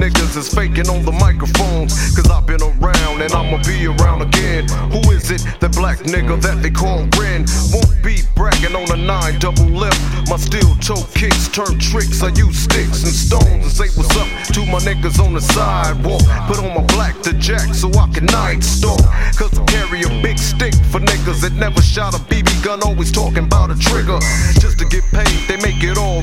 niggas is faking on the microphones. Cause I've been around and I'ma be around again. Who is it? That black nigga that they call Ren. Won't be bragging on a nine double lip. My steel toe kicks turn tricks. I use sticks and stones and say what's up to my niggas on the sidewalk. Put on my black to jack so I can night stalk. Cause I carry a big stick for niggas that never shot a BB gun, always talking about a trigger. Just to get paid, they make it all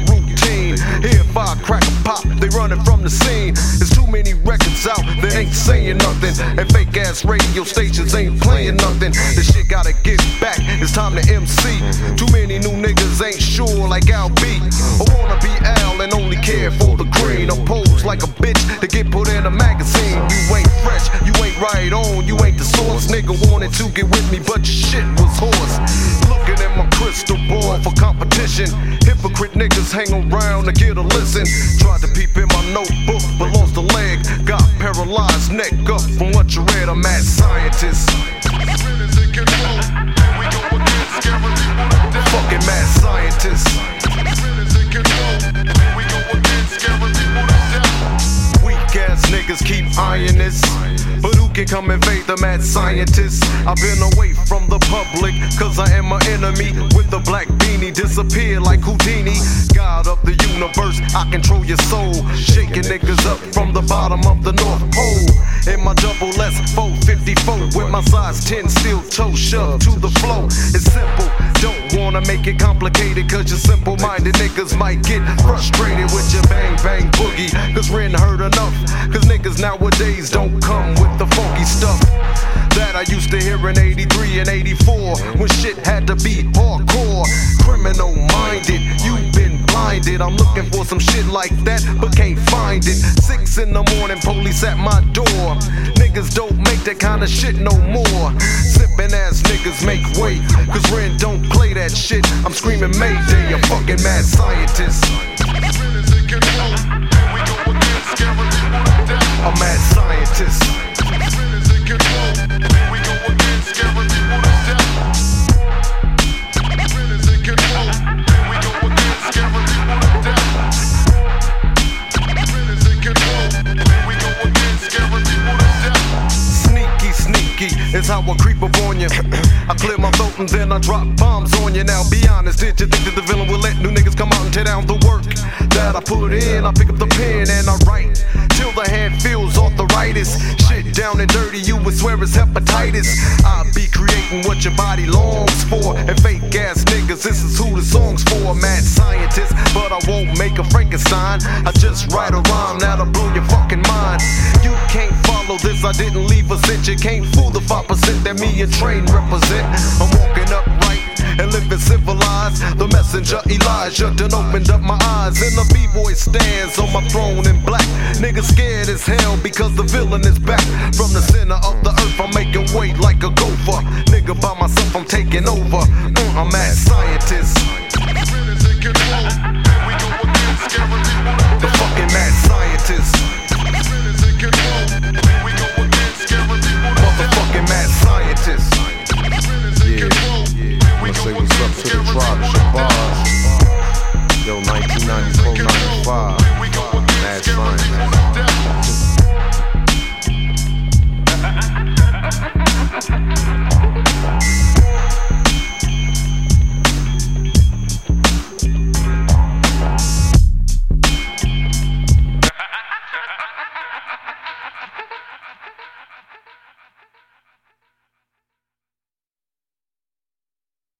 routine. Here, I crack a pop, they running from the scene. There's too many records out, they ain't saying nothing. And fake ass radio stations ain't playing nothing. This shit gotta get back, it's time to MC. Too many new niggas ain't sure like Al B. I wanna be Al and only care for the green. I pose like a bitch to get put in a magazine. You ain't fresh, you ain't right on, you ain't the source. Nigga wanted to get with me, but your shit was horse. Looking at my crystal ball for competition. Hypocrite niggas hang around to get a listen. Tried to peep in my notebook, but lost a leg. Got paralyzed, neck up from what you read. I'm mad scientist. Fucking mad scientist. Weak ass niggas keep eyeing this. But can come invade the mad scientist. I've been away from the public, cause I am an enemy. With the black beanie, disappear like Houdini. God of the universe, I control your soul. Shaking niggas up from the bottom of the North Pole. In my double S4 54 with my size 10 steel toe shoved to the flow. It's simple, don't wanna make it complicated, cause you simple minded niggas might get frustrated with your bang bang boogie. Cause Ren heard enough, cause niggas nowadays don't come with the funky stuff. I used to hear in 83 and 84 when shit had to be hardcore. Criminal minded, you've been blinded. I'm looking for some shit like that, but can't find it. Six in the morning, police at my door. Niggas don't make that kind of shit no more. Sippin' ass niggas make way, cause Ren don't play that shit. I'm screaming Mayday, a fucking mad scientist. Sneaky is how I creep up on you. I clear my throat and then I drop bombs on you. Now be honest, did you think that the villain would let new niggas come out and tear down the work that I put in? I pick up the pen and I write till the hand feels arthritis. Shit down and dirty, you would swear it's hepatitis. I be creating what your body longs for. And fake ass niggas, this is who the song's for. Mad scientist, but I won't make a Frankenstein. I just write a rhyme that'll blow your fucking mind. You can't follow this, I didn't leave a cent. You can't fool the 5% that me and Train represent. I'm walking upright and living civilized. The messenger Elijah done opened up my eyes, and the b-boy stands on my throne in black. Niggas scared as hell because the villain is back from the center of the earth. I'm making weight like a gopher. Nigga by myself, I'm taking over. Mm, I'm mad scientist.